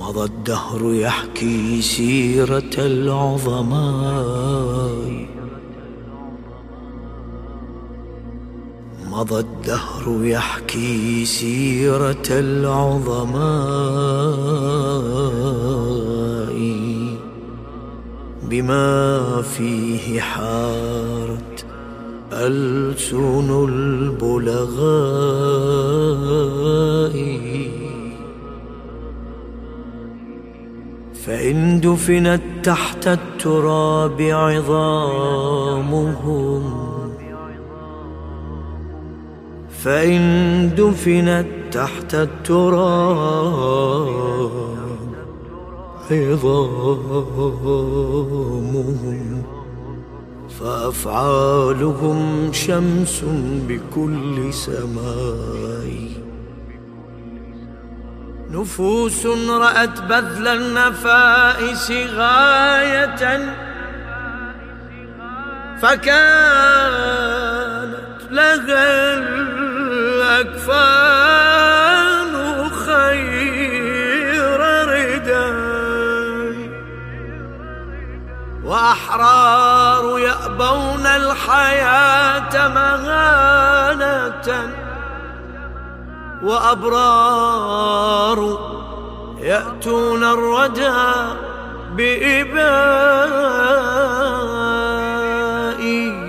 مضى الدهر يحكي سيرة العظماء. مضى الدهر يحكي سيرة العظماء. بما فيه حارت ألسن البلغاء. فإن دفنت تحت التراب عظامهم. فإن دفنت تحت التراب عظامهم. فأفعالهم شمس بكل سماء. نفوس رأت بذل النفائس غاية. فكانت لها الأكفان خير رداء. وأحرار يأبون الحياة مهانة وأبرار يأتون الردى بإباء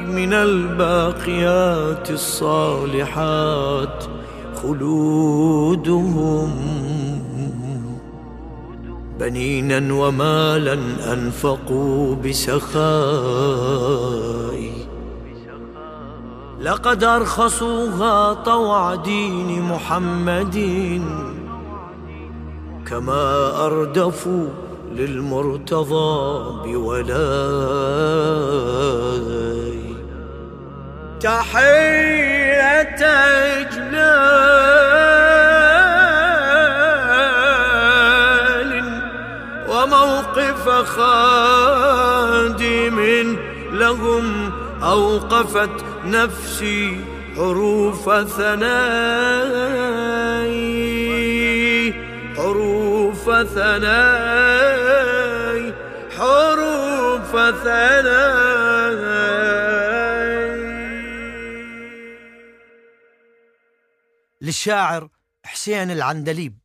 من الباقيات الصالحات خلودهم بنينا ومالا أنفقوا بسخاء لقد أرخصوها طوع دين محمد كما أردفوا للمرتضى بولاي. تحية إجلال وموقف خادم لهم أوقفت نفسي حروف ثناي حروف ثناي حروف ثناي للشاعر حسين العندليب.